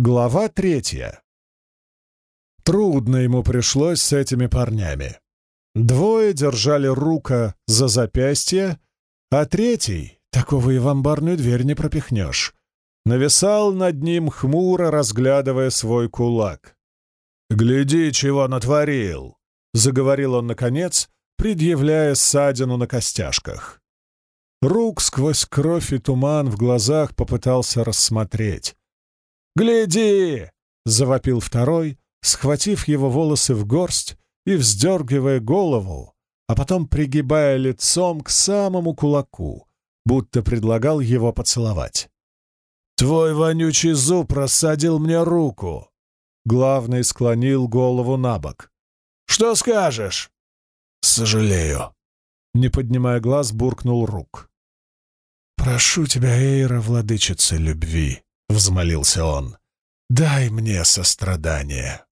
Глава третья. Трудно ему пришлось с этими парнями. Двое держали рука за запястье, а третий, такого и в амбарную дверь не пропихнешь, нависал над ним хмуро, разглядывая свой кулак. «Гляди, чего натворил!» — заговорил он наконец, предъявляя ссадину на костяшках. Рук сквозь кровь и туман в глазах попытался рассмотреть. «Гляди!» — завопил второй, схватив его волосы в горсть и вздергивая голову, а потом пригибая лицом к самому кулаку, будто предлагал его поцеловать. «Твой вонючий зуб рассадил мне руку!» Главный склонил голову на бок. «Что скажешь?» «Сожалею», — не поднимая глаз, буркнул рук. «Прошу тебя, Эйра, владычица любви», — взмолился он, — «дай мне сострадание».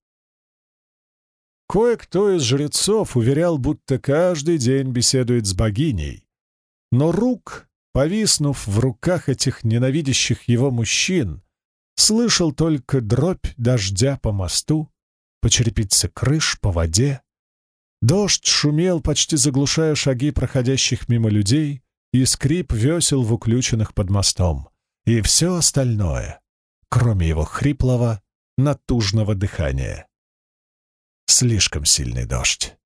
Кое-кто из жрецов уверял, будто каждый день беседует с богиней, но Рук, повиснув в руках этих ненавидящих его мужчин, слышал только дробь дождя по мосту, по черепице крыш, по воде. Дождь шумел, почти заглушая шаги проходящих мимо людей, и скрип весел в уключенных под мостом, и все остальное, кроме его хриплого, натужного дыхания. Слишком сильный дождь.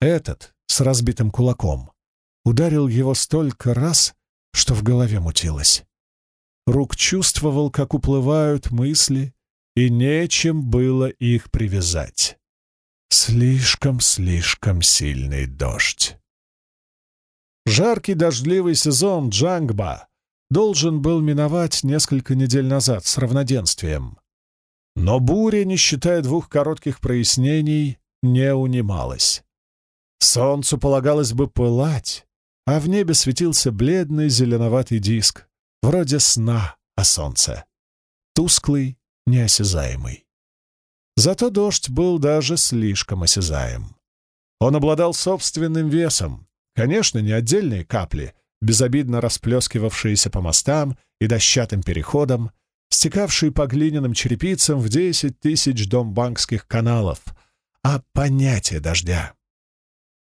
Этот, с разбитым кулаком, ударил его столько раз, что в голове мутилось. Рук чувствовал, как уплывают мысли, и нечем было их привязать. Слишком-слишком сильный дождь. Жаркий дождливый сезон Джангба должен был миновать несколько недель назад с равноденствием. Но буря, не считая двух коротких прояснений, не унималась. Солнцу полагалось бы пылать, а в небе светился бледный зеленоватый диск, вроде сна о солнце. Тусклый, неосязаемый. Зато дождь был даже слишком осязаем. Он обладал собственным весом, Конечно, не отдельные капли, безобидно расплескивавшиеся по мостам и дощатым переходам, стекавшие по глиняным черепицам в десять тысяч домбанкских каналов, а понятие дождя.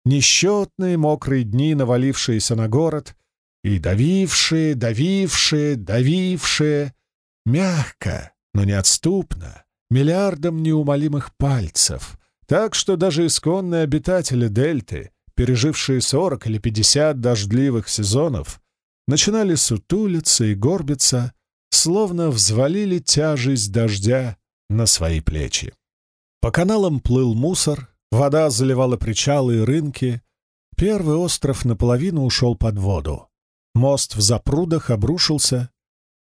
Несчетные мокрые дни, навалившиеся на город, и давившие, давившие, давившие, мягко, но неотступно, миллиардом неумолимых пальцев, так что даже исконные обитатели Дельты — пережившие сорок или пятьдесят дождливых сезонов, начинали сутулиться и горбиться, словно взвалили тяжесть дождя на свои плечи. По каналам плыл мусор, вода заливала причалы и рынки, первый остров наполовину ушел под воду. Мост в запрудах обрушился,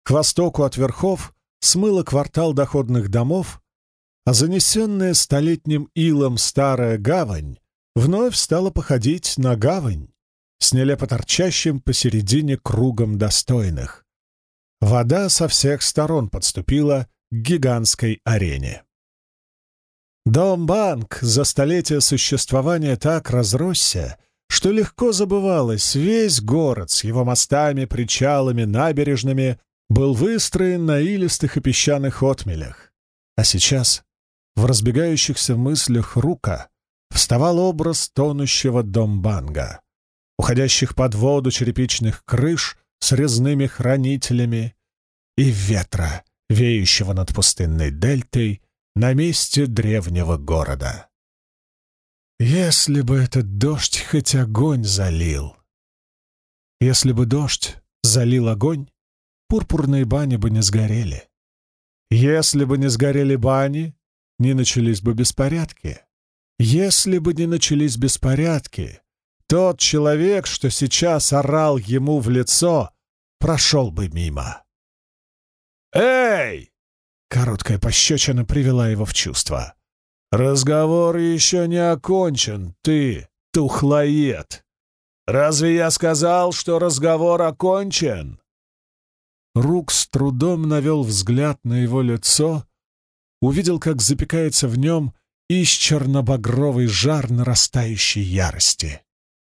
к востоку от верхов смыло квартал доходных домов, а занесенная столетним илом старая гавань вновь стала походить на гавань с нелепо торчащим посередине кругом достойных. Вода со всех сторон подступила к гигантской арене. Дом-банк за столетия существования так разросся, что легко забывалось, весь город с его мостами, причалами, набережными был выстроен на илистых и песчаных отмелях. А сейчас в разбегающихся мыслях рука вставал образ тонущего домбанга, уходящих под воду черепичных крыш с резными хранителями и ветра, веющего над пустынной дельтой на месте древнего города. Если бы этот дождь хоть огонь залил! Если бы дождь залил огонь, пурпурные бани бы не сгорели. Если бы не сгорели бани, не начались бы беспорядки. Если бы не начались беспорядки, тот человек, что сейчас орал ему в лицо, прошел бы мимо. «Эй!» — короткая пощечина привела его в чувство. «Разговор еще не окончен, ты, тухлоед! Разве я сказал, что разговор окончен?» Рук с трудом навел взгляд на его лицо, увидел, как запекается в нем и с чернобагровый жар нарастающей ярости.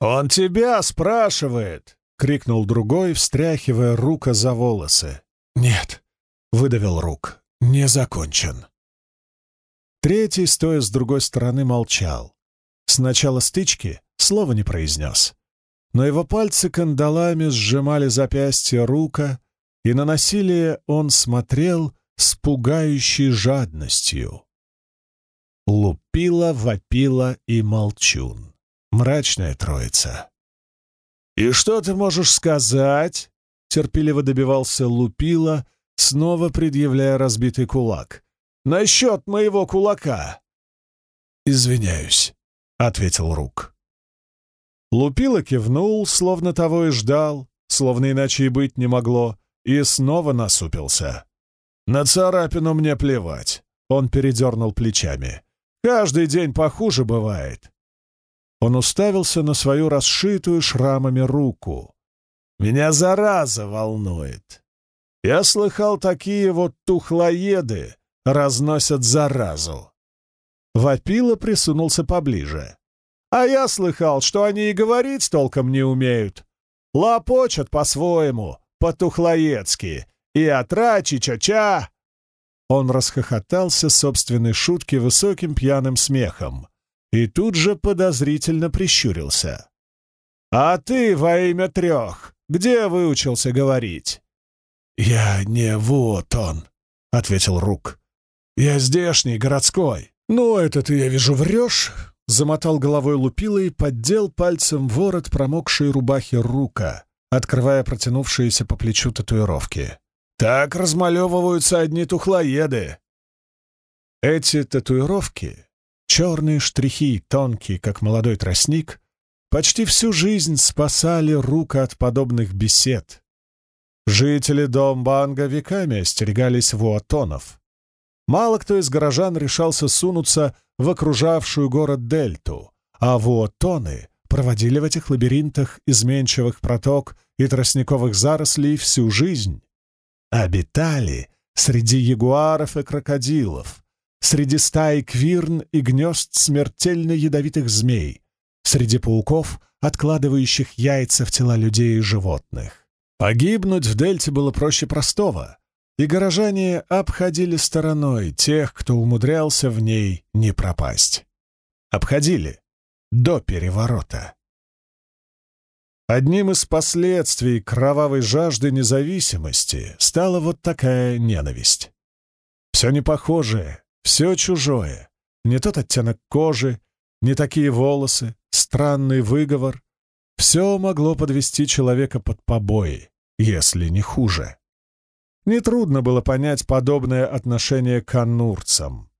«Он тебя спрашивает!» — крикнул другой, встряхивая рука за волосы. «Нет», — выдавил рук, не закончен». Третий, стоя с другой стороны, молчал. С начала стычки слова не произнес. Но его пальцы кандалами сжимали запястье рука, и на насилие он смотрел с пугающей жадностью. Лупила, вопила и молчун. Мрачная троица. «И что ты можешь сказать?» — терпеливо добивался Лупила, снова предъявляя разбитый кулак. «Насчет моего кулака!» «Извиняюсь», — ответил Рук. Лупила кивнул, словно того и ждал, словно иначе и быть не могло, и снова насупился. «На царапину мне плевать», — он передернул плечами. «Каждый день похуже бывает. Он уставился на свою расшитую шрамами руку. «Меня зараза волнует. Я слыхал, такие вот тухлоеды разносят заразу». Вапила присунулся поближе. «А я слыхал, что они и говорить толком не умеют. Лопочат по-своему, по-тухлоедски, и отрачи ча-ча». Он расхохотался собственной шутки высоким пьяным смехом и тут же подозрительно прищурился. «А ты во имя трех где выучился говорить?» «Я не вот он», — ответил Рук. «Я здешний, городской». «Ну, это ты, я вижу, врешь», — замотал головой лупила и поддел пальцем ворот промокшей рубахи Рука, открывая протянувшиеся по плечу татуировки. «Так размалевываются одни тухлоеды». Эти татуировки Черные штрихи, тонкие, как молодой тростник, почти всю жизнь спасали рука от подобных бесед. Жители Домбанга веками остерегались вуатонов. Мало кто из горожан решался сунуться в окружавшую город Дельту, а вуатоны проводили в этих лабиринтах изменчивых проток и тростниковых зарослей всю жизнь. Обитали среди ягуаров и крокодилов, среди стаи квирн и гнезд смертельно ядовитых змей, среди пауков, откладывающих яйца в тела людей и животных. Погибнуть в Дельте было проще простого, и горожане обходили стороной тех, кто умудрялся в ней не пропасть. Обходили до переворота. Одним из последствий кровавой жажды независимости стала вот такая ненависть. Все непохожее, все чужое. Не тот оттенок кожи, не такие волосы, странный выговор. Все могло подвести человека под побои, если не хуже. Нетрудно было понять подобное отношение к аннурцам.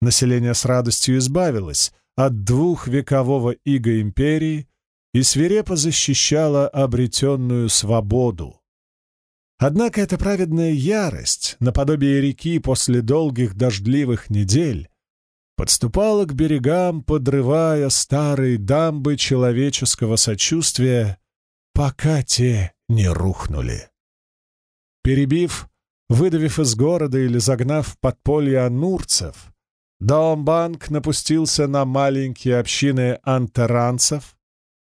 Население с радостью избавилось от двухвекового ига империи и свирепо защищало обретенную свободу. Однако эта праведная ярость, наподобие реки после долгих дождливых недель, подступала к берегам, подрывая старые дамбы человеческого сочувствия, пока те не рухнули. Перебив, выдавив из города или загнав в подполье анурцев, Даомбанк напустился на маленькие общины антеранцев,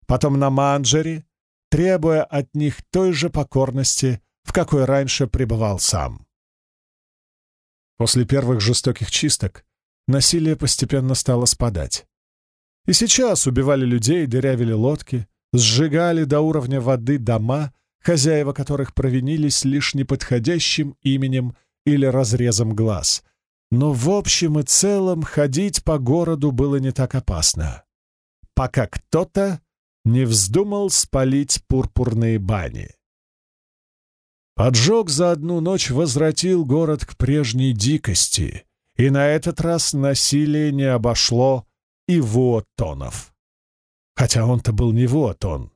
потом на манджери, требуя от них той же покорности, в какой раньше пребывал сам. После первых жестоких чисток насилие постепенно стало спадать. И сейчас убивали людей, дырявили лодки, сжигали до уровня воды дома, хозяева которых провинились лишь неподходящим именем или разрезом глаз. Но в общем и целом ходить по городу было не так опасно, пока кто-то не вздумал спалить пурпурные бани. Поджог за одну ночь возвратил город к прежней дикости, и на этот раз насилие не обошло и Вуотонов. Хотя он-то был не Вуотон.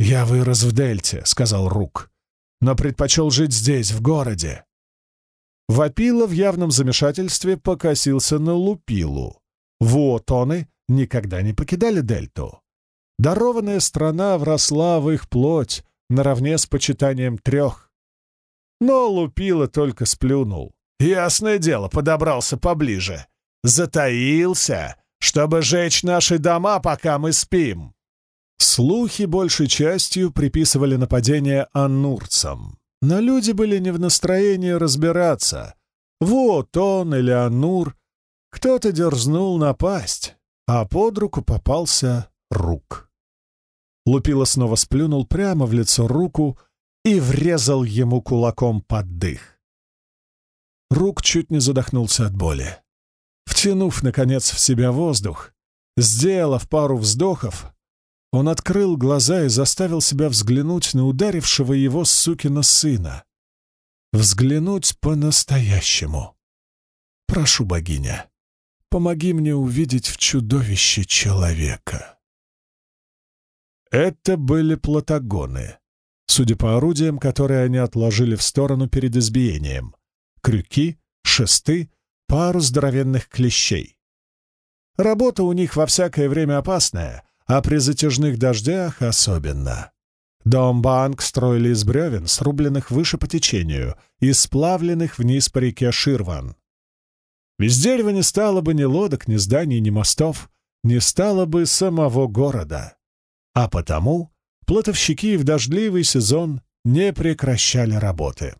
«Я вырос в Дельте», — сказал Рук, — «но предпочел жить здесь, в городе». Вапила в явном замешательстве покосился на Лупилу. Вуотоны никогда не покидали Дельту. Дарованная страна вросла в их плоть наравне с почитанием трех но Лупила только сплюнул. «Ясное дело, подобрался поближе. Затаился, чтобы жечь наши дома, пока мы спим». Слухи большей частью приписывали нападение аннурцам. Но люди были не в настроении разбираться, Вот он или Анур. Кто-то дерзнул напасть, а под руку попался рук. Лупила снова сплюнул прямо в лицо руку и врезал ему кулаком под дых. Рук чуть не задохнулся от боли. Втянув, наконец, в себя воздух, сделав пару вздохов, он открыл глаза и заставил себя взглянуть на ударившего его сукина сына. Взглянуть по-настоящему. «Прошу, богиня, помоги мне увидеть в чудовище человека». Это были платагоны, судя по орудиям, которые они отложили в сторону перед избиением. Крюки, шесты, пару здоровенных клещей. Работа у них во всякое время опасная, а при затяжных дождях особенно. Дом-банк строили из бревен, срубленных выше по течению и сплавленных вниз по реке Ширван. Без дерева не стало бы ни лодок, ни зданий, ни мостов, не стало бы самого города. А потому плотовщики в дождливый сезон не прекращали работы.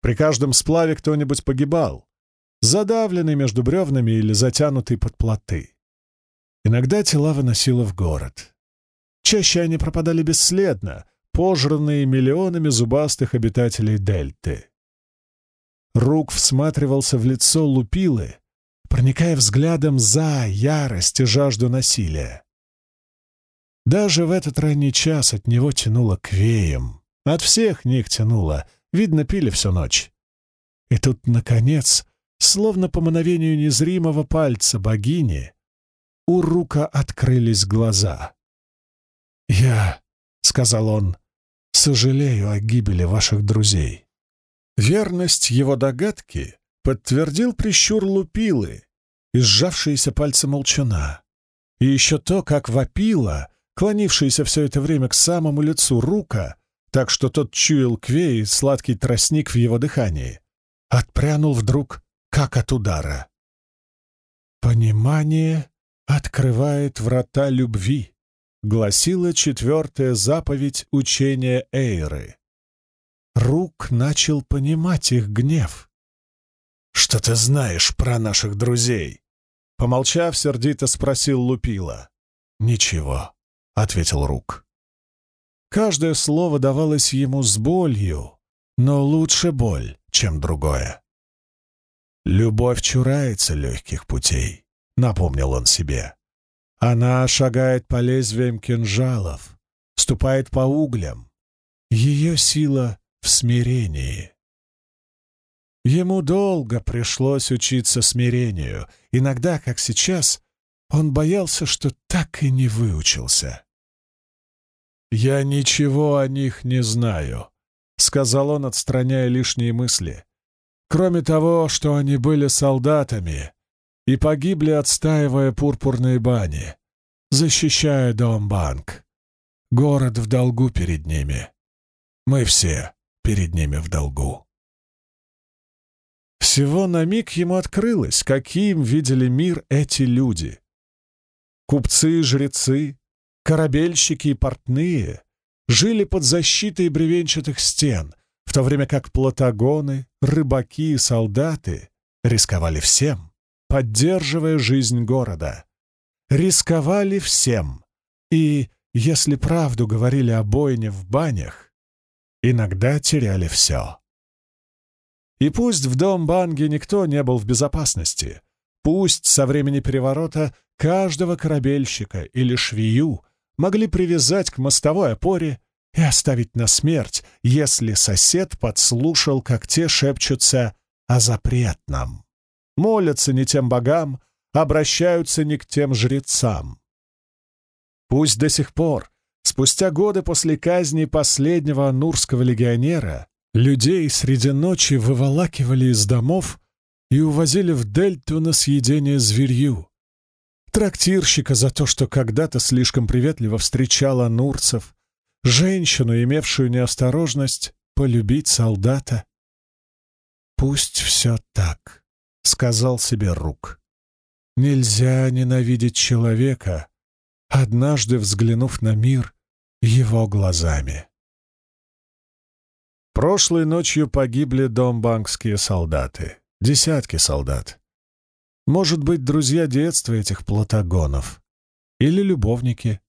При каждом сплаве кто-нибудь погибал, задавленный между бревнами или затянутый под плоты. Иногда тела выносило в город. Чаще они пропадали бесследно, пожранные миллионами зубастых обитателей Дельты. Рук всматривался в лицо лупилы, проникая взглядом за ярость и жажду насилия. Даже в этот ранний час от него тянуло к веям. От всех них тянуло, видно, пили всю ночь. И тут, наконец, словно по мановению незримого пальца богини, у Рука открылись глаза. «Я», — сказал он, — «сожалею о гибели ваших друзей». Верность его догадки подтвердил прищур лупилы и сжавшиеся пальцы молчана. И еще то, как вопила, клонившаяся все это время к самому лицу рука, так что тот чуял квей сладкий тростник в его дыхании, отпрянул вдруг, как от удара. Понимание открывает врата любви, гласила четвертая заповедь учения Эйры. Рук начал понимать их гнев. «Что ты знаешь про наших друзей?» Помолчав, сердито спросил Лупила. «Ничего», — ответил Рук. Каждое слово давалось ему с болью, но лучше боль, чем другое. «Любовь чурается легких путей. — напомнил он себе. Она шагает по лезвиям кинжалов, ступает по углям. Ее сила в смирении. Ему долго пришлось учиться смирению. Иногда, как сейчас, он боялся, что так и не выучился. «Я ничего о них не знаю», — сказал он, отстраняя лишние мысли. «Кроме того, что они были солдатами, и погибли, отстаивая пурпурные бани, защищая дом-банк. Город в долгу перед ними. Мы все перед ними в долгу. Всего на миг ему открылось, каким видели мир эти люди. Купцы, жрецы, корабельщики и портные жили под защитой бревенчатых стен, в то время как платагоны, рыбаки и солдаты рисковали всем поддерживая жизнь города. Рисковали всем. И, если правду говорили о бойне в банях, иногда теряли все. И пусть в дом Банги никто не был в безопасности, пусть со времени переворота каждого корабельщика или швею могли привязать к мостовой опоре и оставить на смерть, если сосед подслушал, как те шепчутся о запретном молятся не тем богам, обращаются не к тем жрецам. Пусть до сих пор, спустя годы после казни последнего анурского легионера, людей среди ночи выволакивали из домов и увозили в дельту на съедение зверью. Трактирщика за то, что когда-то слишком приветливо встречал анурцев, женщину, имевшую неосторожность полюбить солдата. Пусть все так. — сказал себе Рук. «Нельзя ненавидеть человека, однажды взглянув на мир его глазами». Прошлой ночью погибли домбанкские солдаты. Десятки солдат. Может быть, друзья детства этих платагонов. Или любовники.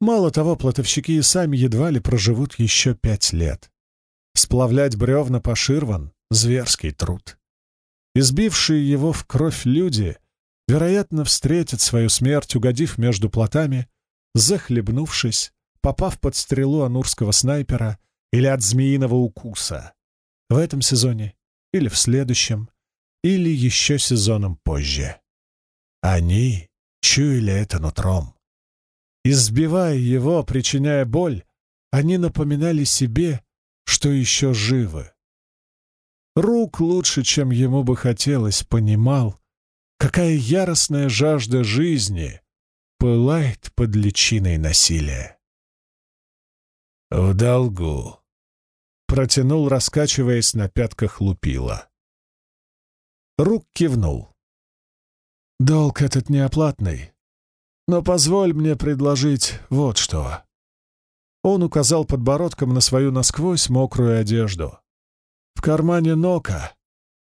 Мало того, платовщики и сами едва ли проживут еще пять лет. Сплавлять бревна по ширван — зверский труд. Избившие его в кровь люди, вероятно, встретят свою смерть, угодив между плотами, захлебнувшись, попав под стрелу анурского снайпера или от змеиного укуса. В этом сезоне или в следующем, или еще сезоном позже. Они чуяли это нутром. Избивая его, причиняя боль, они напоминали себе, что еще живы. Рук лучше, чем ему бы хотелось, понимал, какая яростная жажда жизни пылает под личиной насилия. «В долгу», — протянул, раскачиваясь на пятках лупила. Рук кивнул. «Долг этот неоплатный, но позволь мне предложить вот что». Он указал подбородком на свою насквозь мокрую одежду. «В кармане нока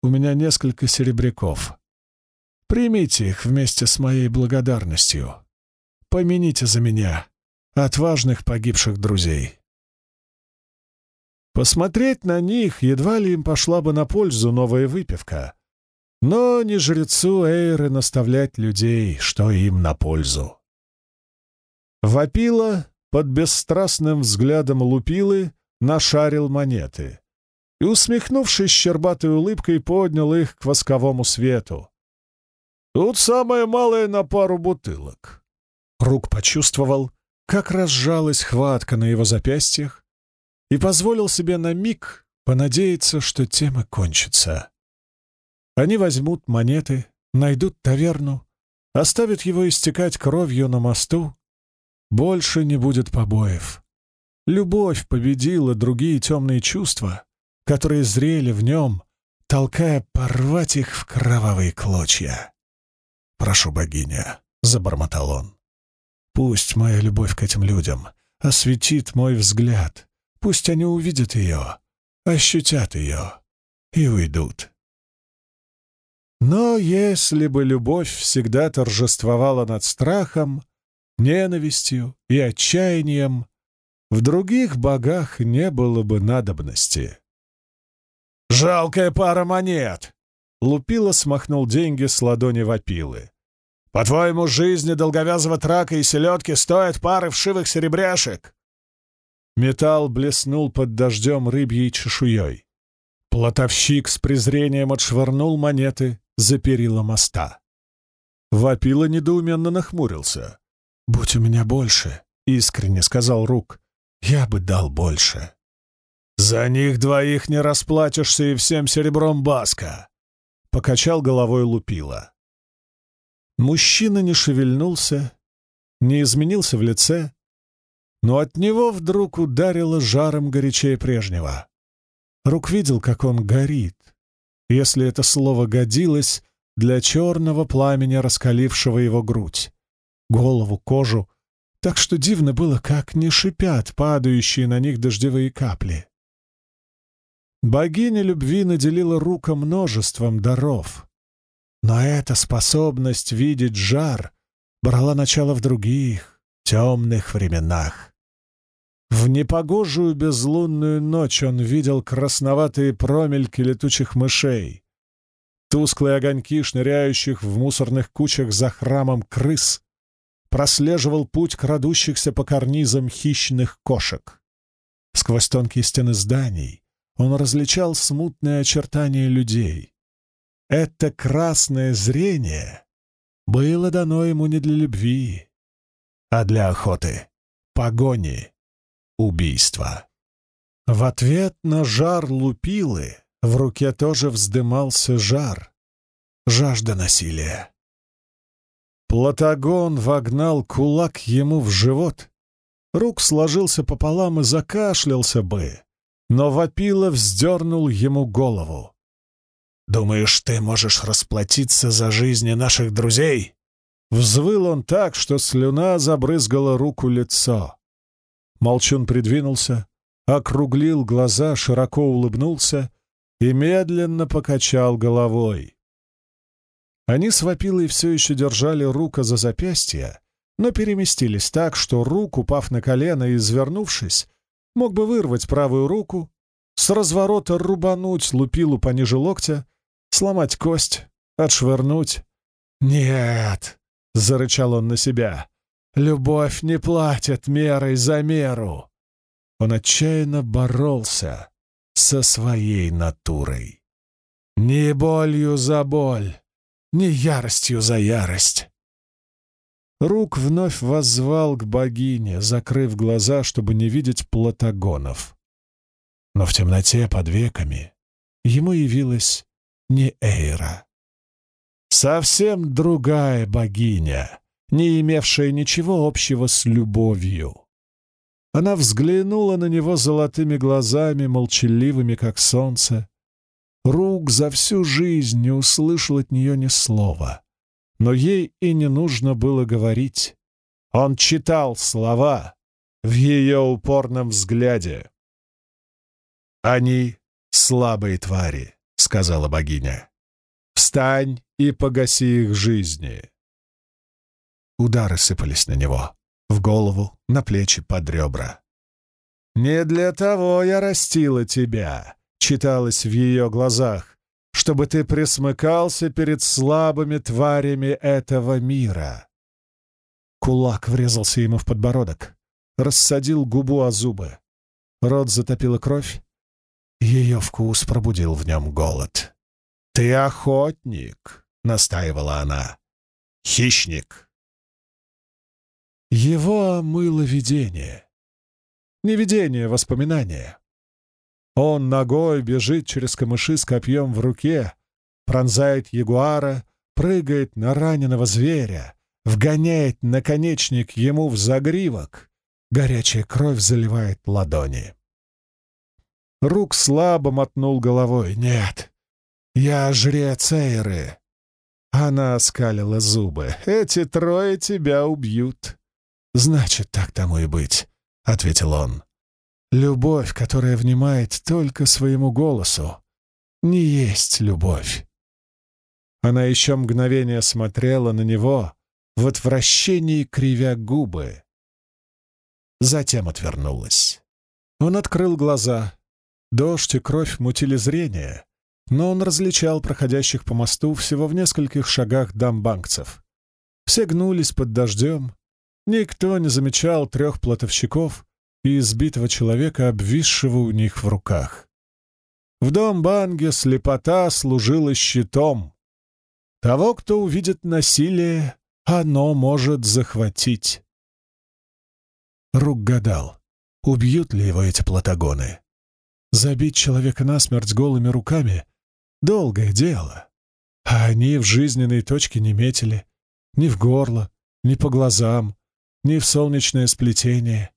у меня несколько серебряков. Примите их вместе с моей благодарностью. Помяните за меня, отважных погибших друзей». Посмотреть на них едва ли им пошла бы на пользу новая выпивка — но не жрецу Эйры наставлять людей, что им на пользу. Вапила под бесстрастным взглядом лупилы нашарил монеты и, усмехнувшись щербатой улыбкой, поднял их к восковому свету. «Тут самое малое на пару бутылок». Рук почувствовал, как разжалась хватка на его запястьях, и позволил себе на миг понадеяться, что тема кончится. Они возьмут монеты, найдут таверну, оставят его истекать кровью на мосту. Больше не будет побоев. Любовь победила другие темные чувства, которые зрели в нем, толкая порвать их в кровавые клочья. «Прошу, богиня», — забормотал он, — «пусть моя любовь к этим людям осветит мой взгляд, пусть они увидят ее, ощутят ее и уйдут. Но если бы любовь всегда торжествовала над страхом, ненавистью и отчаянием, в других богах не было бы надобности. «Жалкая пара монет!» Лупила смахнул деньги с ладони вопилы. «По-твоему, жизни долговязого трака и селедки стоят пары вшивых серебряшек?» Металл блеснул под дождем рыбьей чешуей. Платовщик с презрением отшвырнул монеты, за перила моста. Вапила недоуменно нахмурился. «Будь у меня больше», — искренне сказал Рук, — «я бы дал больше». «За них двоих не расплатишься и всем серебром Баска», — покачал головой Лупила. Мужчина не шевельнулся, не изменился в лице, но от него вдруг ударило жаром горячее прежнего. Рук видел, как он горит, если это слово годилось для черного пламени, раскалившего его грудь, голову, кожу, так что дивно было, как не шипят падающие на них дождевые капли. Богиня любви наделила рука множеством даров, но эта способность видеть жар брала начало в других, темных временах. В непогожую безлунную ночь он видел красноватые промельки летучих мышей, тусклые огоньки, шныряющих в мусорных кучах за храмом крыс, прослеживал путь крадущихся по карнизам хищных кошек. Сквозь тонкие стены зданий он различал смутные очертания людей. Это красное зрение было дано ему не для любви, а для охоты, погони убийства. В ответ на жар лупилы в руке тоже вздымался жар, жажда насилия. Платагон вогнал кулак ему в живот. Рук сложился пополам и закашлялся бы, но вопило вздернул ему голову. «Думаешь, ты можешь расплатиться за жизни наших друзей?» Взвыл он так, что слюна забрызгала руку лицо. Молчун придвинулся, округлил глаза, широко улыбнулся и медленно покачал головой. Они с Вапилой все еще держали руку за запястье, но переместились так, что рук, упав на колено и извернувшись, мог бы вырвать правую руку, с разворота рубануть лупилу пониже локтя, сломать кость, отшвырнуть. «Нет!» — зарычал он на себя. «Любовь не платит мерой за меру!» Он отчаянно боролся со своей натурой. «Не болью за боль, не яростью за ярость!» Рук вновь воззвал к богине, закрыв глаза, чтобы не видеть платагонов. Но в темноте под веками ему явилась не Эйра. Совсем другая богиня, не имевшая ничего общего с любовью. Она взглянула на него золотыми глазами, молчаливыми, как солнце. Рук за всю жизнь не услышал от нее ни слова но ей и не нужно было говорить. Он читал слова в ее упорном взгляде. «Они слабые твари», — сказала богиня. «Встань и погаси их жизни». Удары сыпались на него, в голову, на плечи, под ребра. «Не для того я растила тебя», — читалось в ее глазах, чтобы ты присмыкался перед слабыми тварями этого мира. Кулак врезался ему в подбородок, рассадил губу о зубы. Рот затопила кровь. Ее вкус пробудил в нем голод. «Ты охотник», — настаивала она. «Хищник». Его омыло видение. Не видение, воспоминание. Он ногой бежит через камыши с копьем в руке, пронзает ягуара, прыгает на раненого зверя, вгоняет наконечник ему в загривок. Горячая кровь заливает ладони. Рук слабо мотнул головой. «Нет, я жрец Эйры». Она оскалила зубы. «Эти трое тебя убьют». «Значит, так тому и быть», — ответил он. Любовь, которая внимает только своему голосу, не есть любовь. Она еще мгновение смотрела на него, в отвращении кривя губы. Затем отвернулась. Он открыл глаза. Дождь и кровь мутили зрение, но он различал проходящих по мосту всего в нескольких шагах дамбанкцев. Все гнулись под дождем. Никто не замечал трех платовщиков, и избитого человека, обвисшего у них в руках. В дом Банге слепота служила щитом. Того, кто увидит насилие, оно может захватить. Рук гадал, убьют ли его эти платагоны. Забить человека насмерть голыми руками — долгое дело. А они в жизненной точке не метили. Ни в горло, ни по глазам, ни в солнечное сплетение.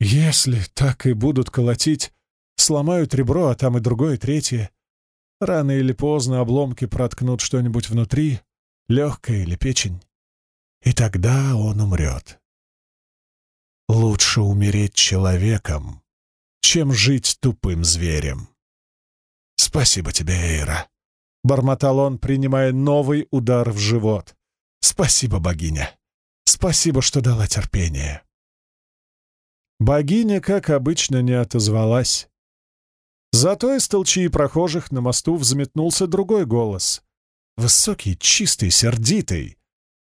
Если так и будут колотить, сломают ребро, а там и другое, третье. Рано или поздно обломки проткнут что-нибудь внутри, легкое или печень. И тогда он умрет. Лучше умереть человеком, чем жить тупым зверем. «Спасибо тебе, Эйра», — бормотал он, принимая новый удар в живот. «Спасибо, богиня. Спасибо, что дала терпение». Богиня, как обычно, не отозвалась. Зато из толчии прохожих на мосту взметнулся другой голос. Высокий, чистый, сердитый.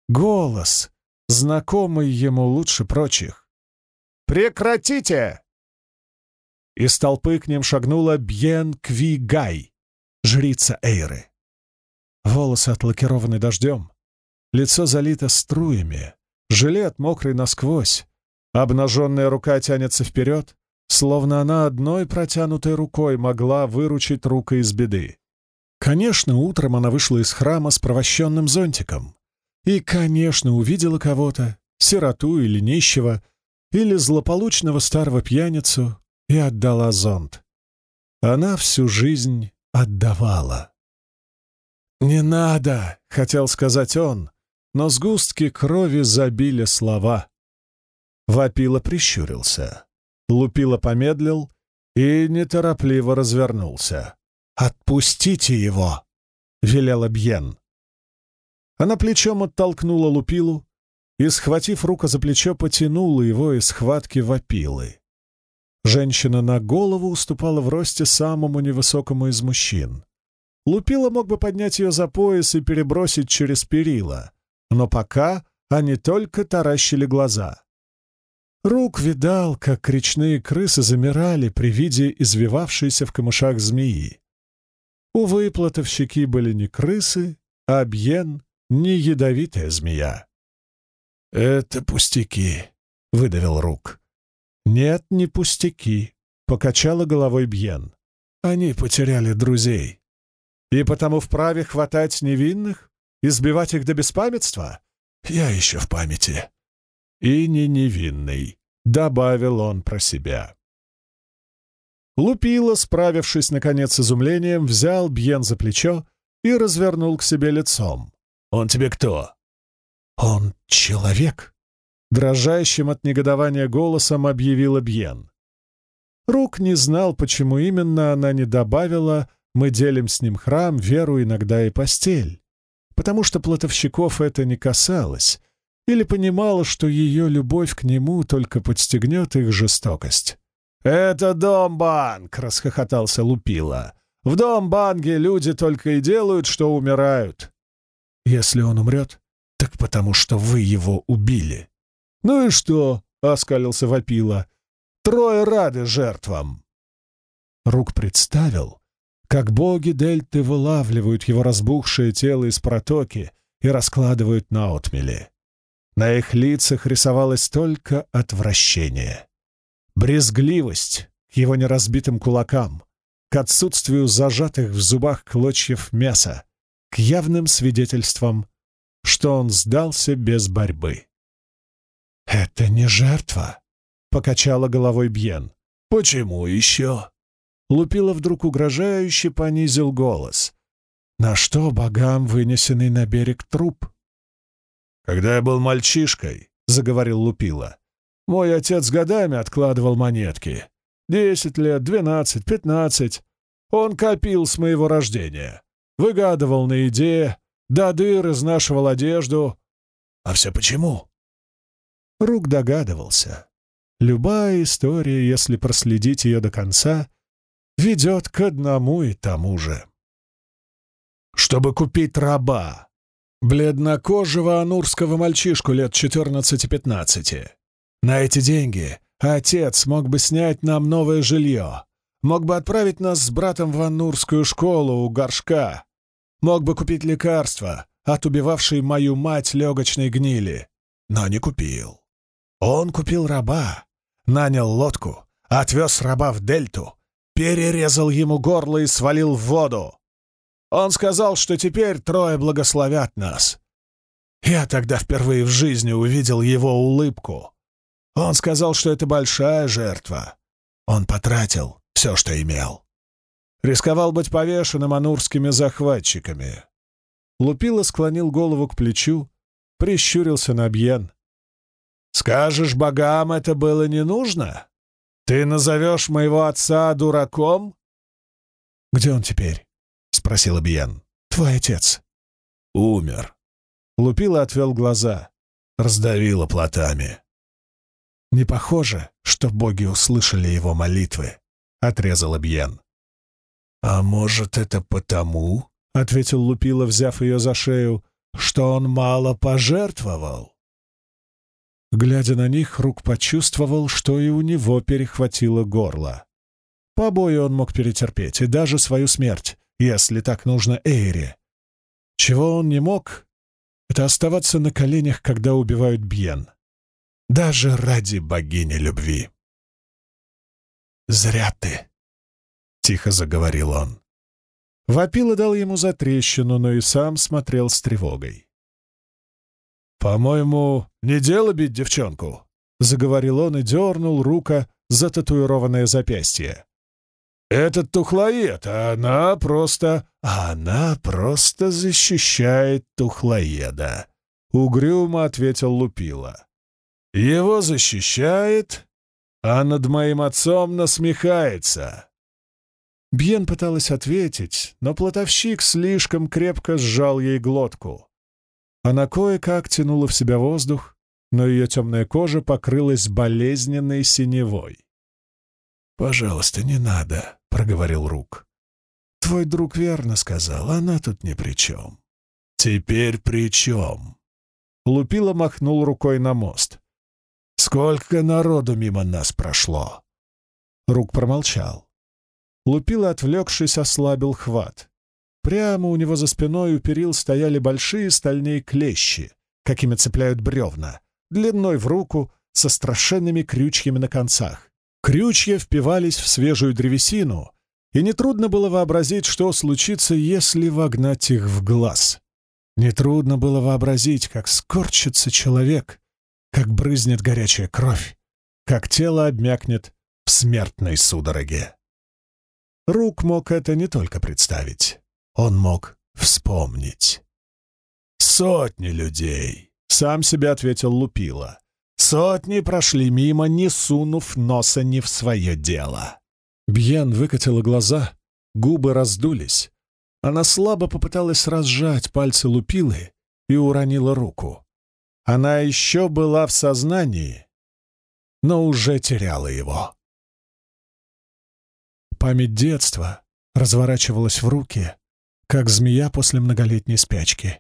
Голос, знакомый ему лучше прочих. «Прекратите!» Из толпы к ним шагнула Бьен Кви Гай, жрица Эйры. Волосы отлакированы дождем, лицо залито струями, жилет мокрый насквозь, Обнаженная рука тянется вперед, словно она одной протянутой рукой могла выручить рука из беды. Конечно, утром она вышла из храма с провощенным зонтиком. И, конечно, увидела кого-то, сироту или нищего, или злополучного старого пьяницу, и отдала зонт. Она всю жизнь отдавала. «Не надо!» — хотел сказать он, но сгустки крови забили слова. Вапила прищурился. Лупила помедлил и неторопливо развернулся. «Отпустите его!» — велела Бьен. Она плечом оттолкнула Лупилу и, схватив руку за плечо, потянула его из схватки вопилы. Женщина на голову уступала в росте самому невысокому из мужчин. Лупила мог бы поднять ее за пояс и перебросить через перила, но пока они только таращили глаза. Рук видал, как речные крысы замирали при виде извивавшейся в камышах змеи. Увы, платовщики были не крысы, а бьен — не ядовитая змея. «Это пустяки», — выдавил Рук. «Нет, не пустяки», — покачала головой Бьен. «Они потеряли друзей. И потому вправе хватать невинных, избивать их до беспамятства? Я еще в памяти». «И не невинный», — добавил он про себя. Лупила, справившись, наконец, с изумлением, взял Бьен за плечо и развернул к себе лицом. «Он тебе кто?» «Он человек», дрожащим от негодования голосом объявила Бьен. Рук не знал, почему именно она не добавила «мы делим с ним храм, веру, иногда и постель», потому что платовщиков это не касалось, или понимала, что ее любовь к нему только подстегнет их жестокость. «Это Дом-банк!» — расхохотался Лупила. «В Дом-банге люди только и делают, что умирают». «Если он умрет, так потому что вы его убили», «Ну и что?» — оскалился Вапила. «Трое рады жертвам!» Рук представил, как боги Дельты вылавливают его разбухшее тело из протоки и раскладывают на отмели. На их лицах рисовалось только отвращение. Брезгливость к его неразбитым кулакам, к отсутствию зажатых в зубах клочьев мяса, к явным свидетельствам, что он сдался без борьбы. «Это не жертва», — покачала головой Бьен. «Почему еще?» Лупила вдруг угрожающе понизил голос. «На что богам вынесенный на берег труп?» «Когда я был мальчишкой», — заговорил Лупила, — «мой отец годами откладывал монетки. Десять лет, двенадцать, пятнадцать. Он копил с моего рождения. Выгадывал на идее, до дыр изнашивал одежду. А все почему? Рук догадывался. Любая история, если проследить ее до конца, ведет к одному и тому же. Чтобы купить раба, бледнокожего анурского мальчишку лет 14-15. На эти деньги отец мог бы снять нам новое жилье, мог бы отправить нас с братом в анурскую школу у горшка, мог бы купить лекарства от убивавшей мою мать легочной гнили, но не купил. Он купил раба, нанял лодку, отвез раба в дельту, перерезал ему горло и свалил в воду. Он сказал, что теперь трое благословят нас. Я тогда впервые в жизни увидел его улыбку. Он сказал, что это большая жертва. Он потратил все, что имел. Рисковал быть повешенным анурскими захватчиками. Лупила склонил голову к плечу, прищурился на Бьен. Скажешь, богам это было не нужно? Ты назовешь моего отца дураком?» «Где он теперь?» — спросил Бьен. «Твой отец». «Умер». Лупила отвел глаза. Раздавила плотами. «Не похоже, что боги услышали его молитвы», — отрезал Бьен. «А может, это потому?» — ответил Лупила, взяв ее за шею, — «что он мало пожертвовал». Глядя на них, Рук почувствовал, что и у него перехватило горло. Побои он мог перетерпеть, и даже свою смерть, если так нужно Эйре. Чего он не мог, это оставаться на коленях, когда убивают Бьен. Даже ради богини любви. «Зря ты!» — тихо заговорил он. Вапила дал ему затрещину, но и сам смотрел с тревогой. «По-моему, не дело бить девчонку», — заговорил он и дернул рука за татуированное запястье. «Этот тухлоед, а она просто... она просто защищает тухлоеда», — угрюмо ответил Лупила. «Его защищает, а над моим отцом насмехается». Бьен пыталась ответить, но плотовщик слишком крепко сжал ей глотку. Она кое-как тянула в себя воздух, но ее темная кожа покрылась болезненной синевой. «Пожалуйста, не надо», — проговорил Рук. «Твой друг верно сказал, она тут ни при чем». «Теперь при чем?» Лупила махнул рукой на мост. «Сколько народу мимо нас прошло!» Рук промолчал. Лупила, отвлекшись, ослабил хват. Прямо у него за спиной у перил стояли большие стальные клещи, какими цепляют бревна, длиной в руку, со страшенными крючьями на концах. Крючья впивались в свежую древесину, и нетрудно было вообразить, что случится, если вогнать их в глаз. Нетрудно было вообразить, как скорчится человек, как брызнет горячая кровь, как тело обмякнет в смертной судороге. Рук мог это не только представить, он мог вспомнить. «Сотни людей!» — сам себе ответил Лупила. «Сотни прошли мимо, не сунув носа не в свое дело». Бьен выкатила глаза, губы раздулись. Она слабо попыталась разжать пальцы Лупилы и уронила руку. Она еще была в сознании, но уже теряла его. Память детства разворачивалась в руки, как змея после многолетней спячки.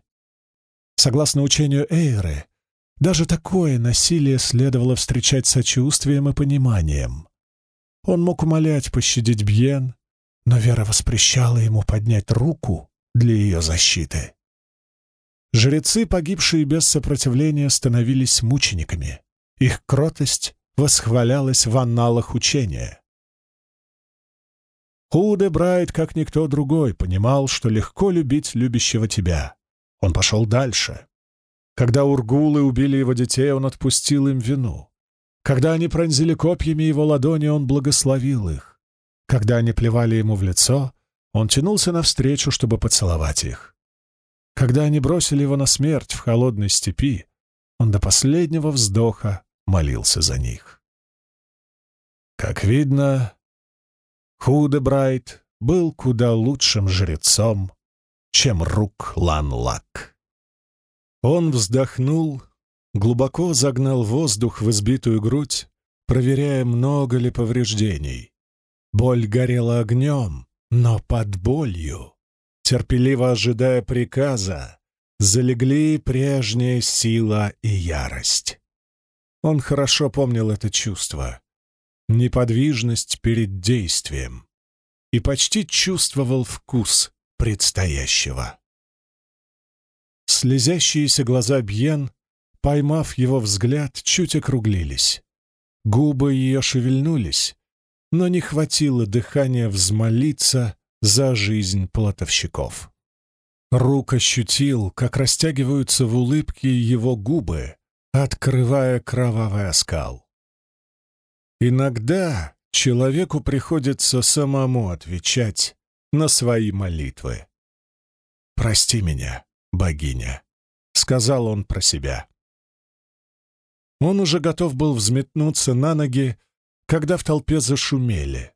Согласно учению Эйры, даже такое насилие следовало встречать сочувствием и пониманием. Он мог умолять пощадить Бьен, но Вера воспрещала ему поднять руку для ее защиты. Жрецы, погибшие без сопротивления, становились мучениками. Их кротость восхвалялась в анналах учения. Худе Брайт, как никто другой, понимал, что легко любить любящего тебя. Он пошел дальше. Когда ургулы убили его детей, он отпустил им вину. Когда они пронзили копьями его ладони, он благословил их. Когда они плевали ему в лицо, он тянулся навстречу, чтобы поцеловать их. Когда они бросили его на смерть в холодной степи, он до последнего вздоха молился за них. Как видно, Худебрайт был куда лучшим жрецом, чем Рук Лан-Лак. Он вздохнул, глубоко загнал воздух в избитую грудь, проверяя, много ли повреждений. Боль горела огнем, но под болью терпеливо ожидая приказа, залегли прежняя сила и ярость. Он хорошо помнил это чувство, неподвижность перед действием, и почти чувствовал вкус предстоящего. Слезящиеся глаза Бьен, поймав его взгляд, чуть округлились. Губы ее шевельнулись, но не хватило дыхания взмолиться за жизнь платовщиков. Рук ощутил, как растягиваются в улыбке его губы, открывая кровавый оскал. Иногда человеку приходится самому отвечать на свои молитвы. «Прости меня, богиня», — сказал он про себя. Он уже готов был взметнуться на ноги, когда в толпе зашумели.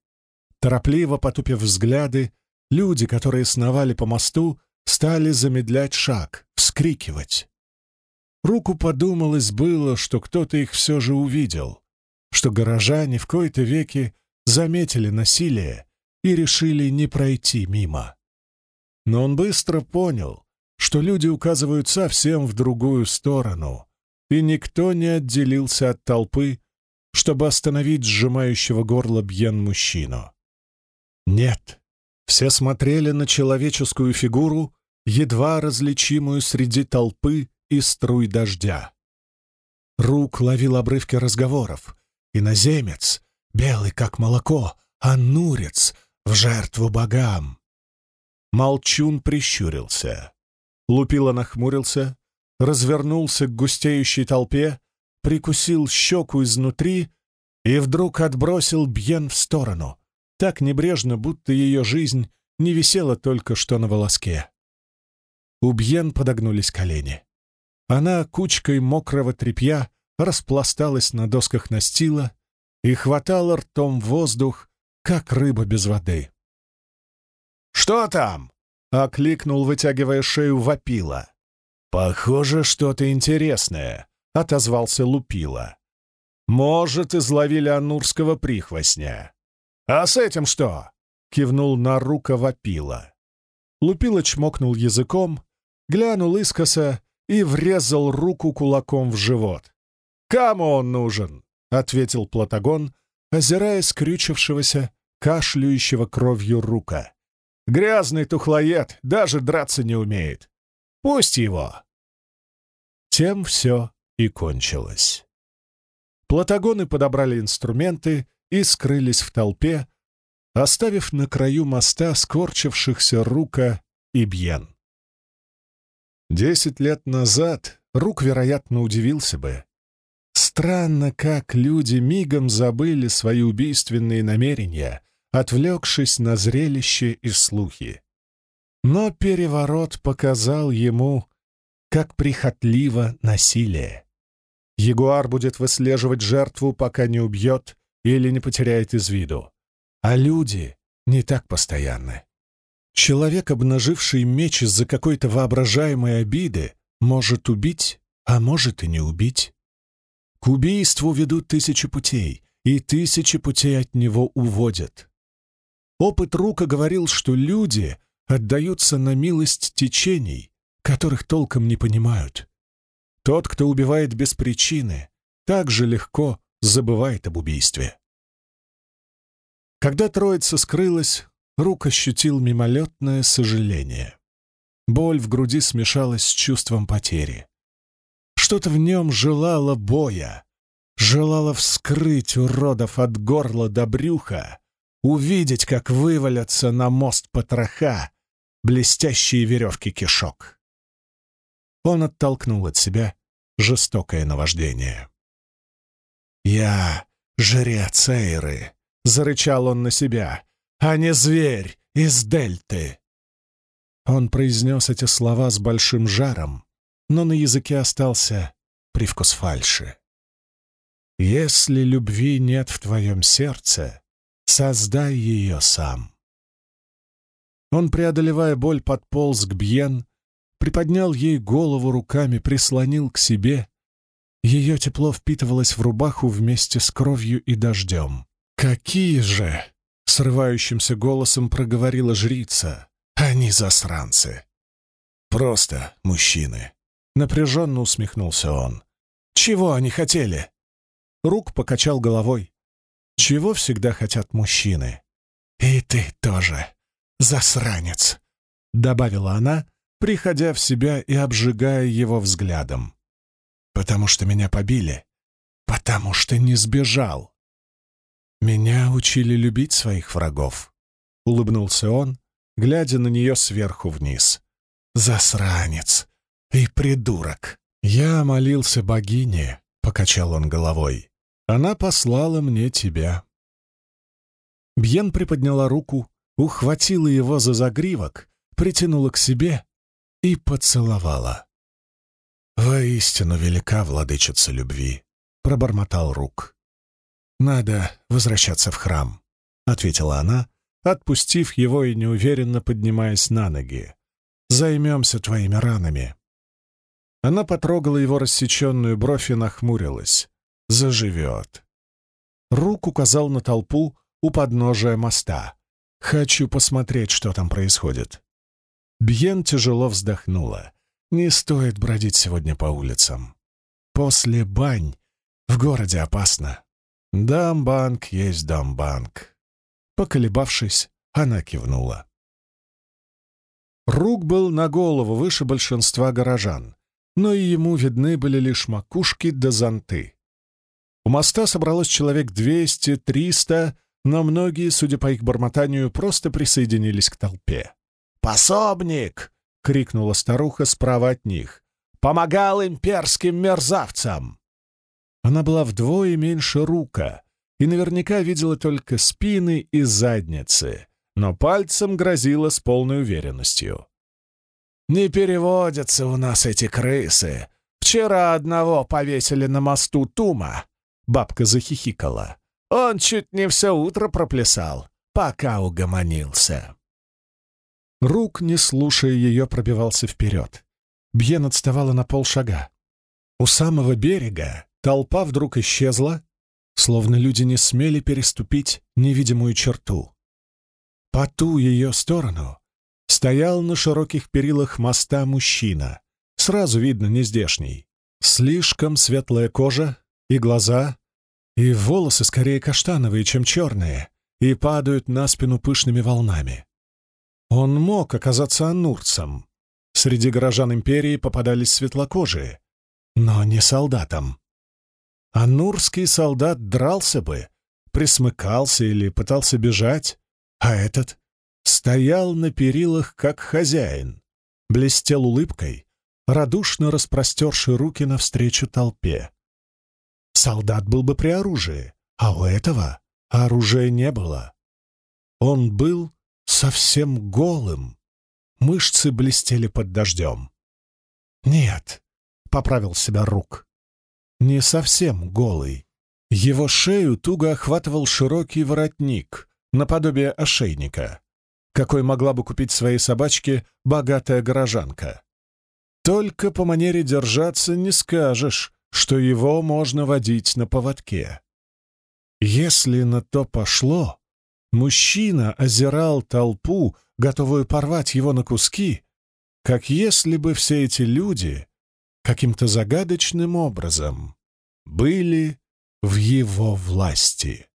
Торопливо потупив взгляды, люди, которые сновали по мосту, стали замедлять шаг, вскрикивать. Руку подумалось было, что кто-то их все же увидел, что горожане в кои-то веки заметили насилие и решили не пройти мимо. Но он быстро понял, что люди указывают совсем в другую сторону, и никто не отделился от толпы, чтобы остановить сжимающего горло Бьен мужчину. Нет. Все смотрели на человеческую фигуру, едва различимую среди толпы и струй дождя. Рук ловил обрывки разговоров. Иноземец, белый как молоко, а нурец в жертву богам. Молчун прищурился. Лупило нахмурился, развернулся к густеющей толпе, прикусил щеку изнутри и вдруг отбросил Бьен в сторону — так небрежно, будто ее жизнь не висела только что на волоске. У Бьен подогнулись колени. Она кучкой мокрого тряпья распласталась на досках настила, и хватала ртом воздух, как рыба без воды. «Что там?» — окликнул, вытягивая шею вопила. «Похоже, что-то интересное», — отозвался Лупила. «Может, изловили анурского прихвостня». «А с этим что?» — кивнул на рука вопила. Лупила чмокнул языком, глянул искоса и врезал руку кулаком в живот. «Кому он нужен?» — ответил Платагон, озирая скрючившегося, кашляющего кровью рука. «Грязный тухлоед, даже драться не умеет. Пусть его!» Тем все и кончилось. Платагоны подобрали инструменты и скрылись в толпе, оставив на краю моста скорчившихся Рука и Бьен. Десять лет назад Рук, вероятно, удивился бы, Странно, как люди мигом забыли свои убийственные намерения, отвлекшись на зрелище и слухи. Но переворот показал ему, как прихотливо насилие. Ягуар будет выслеживать жертву, пока не убьет или не потеряет из виду. А люди не так постоянны. Человек, обнаживший меч из-за какой-то воображаемой обиды, может убить, а может и не убить. К убийству ведут тысячи путей, и тысячи путей от него уводят. Опыт Рука говорил, что люди отдаются на милость течений, которых толком не понимают. Тот, кто убивает без причины, так же легко забывает об убийстве. Когда троица скрылась, Рук ощутил мимолетное сожаление. Боль в груди смешалась с чувством потери. Что-то в нем желало боя, желало вскрыть уродов от горла до брюха, увидеть, как вывалятся на мост потроха блестящие веревки кишок. Он оттолкнул от себя жестокое наваждение. «Я жрец Эйры», — зарычал он на себя, — «а не зверь из Дельты». Он произнес эти слова с большим жаром, но на языке остался привкус фальши. «Если любви нет в твоем сердце, создай ее сам». Он, преодолевая боль, подполз к Бьен, приподнял ей голову руками, прислонил к себе. Ее тепло впитывалось в рубаху вместе с кровью и дождем. «Какие же!» — срывающимся голосом проговорила жрица. «Они засранцы!» «Просто мужчины!» Напряженно усмехнулся он. «Чего они хотели?» Рук покачал головой. «Чего всегда хотят мужчины?» «И ты тоже, засранец!» — добавила она, приходя в себя и обжигая его взглядом. «Потому что меня побили, потому что не сбежал. Меня учили любить своих врагов», — улыбнулся он, глядя на нее сверху вниз. «Засранец! «Ты придурок!» «Я молился богине», — покачал он головой. «Она послала мне тебя». Бьен приподняла руку, ухватила его за загривок, притянула к себе и поцеловала. «Воистину велика владычица любви», — пробормотал рук. «Надо возвращаться в храм», — ответила она, отпустив его и неуверенно поднимаясь на ноги. «Займемся твоими ранами». Она потрогала его рассеченную бровь и нахмурилась. «Заживет». Рук указал на толпу у подножия моста. «Хочу посмотреть, что там происходит». Бьен тяжело вздохнула. «Не стоит бродить сегодня по улицам. После бань в городе опасно. Дамбанк есть дамбанк». Поколебавшись, она кивнула. Рук был на голову выше большинства горожан, но и ему видны были лишь макушки да зонты. У моста собралось человек двести-триста, но многие, судя по их бормотанию, просто присоединились к толпе. «Пособник!» — крикнула старуха справа от них. «Помогал имперским мерзавцам!» Она была вдвое меньше рука и наверняка видела только спины и задницы, но пальцем грозила с полной уверенностью. Не переводятся у нас эти крысы. Вчера одного повесили на мосту Тума. Бабка захихикала. Он чуть не все утро проплясал, пока угомонился». Рук, не слушая ее, пробивался вперед. Бьен отставала на полшага. У самого берега толпа вдруг исчезла, словно люди не смели переступить невидимую черту. По ту ее сторону стоял на широких перилах моста мужчина, сразу видно нездешний. Слишком светлая кожа и глаза, и волосы скорее каштановые, чем черные, и падают на спину пышными волнами. Он мог оказаться анурцем. Среди горожан империи попадались светлокожие, но не солдатом. Анурский солдат дрался бы, присмыкался или пытался бежать, а этот стоял на перилах как хозяин, блестел улыбкой, радушно распростерши руки навстречу толпе. Солдат был бы при оружии, а у этого оружия не было. Он был совсем голым. Мышцы блестели под дождем. «Нет», — поправил себя рук, — «не совсем голый. Его шею туго охватывал широкий воротник, наподобие ошейника, какой могла бы купить своей собачке богатая горожанка. Только по манере держаться не скажешь, что его можно водить на поводке. Если на то пошло, Мужчина озирал толпу, готовую порвать его на куски, как если бы все эти люди каким-то загадочным образом были в его власти.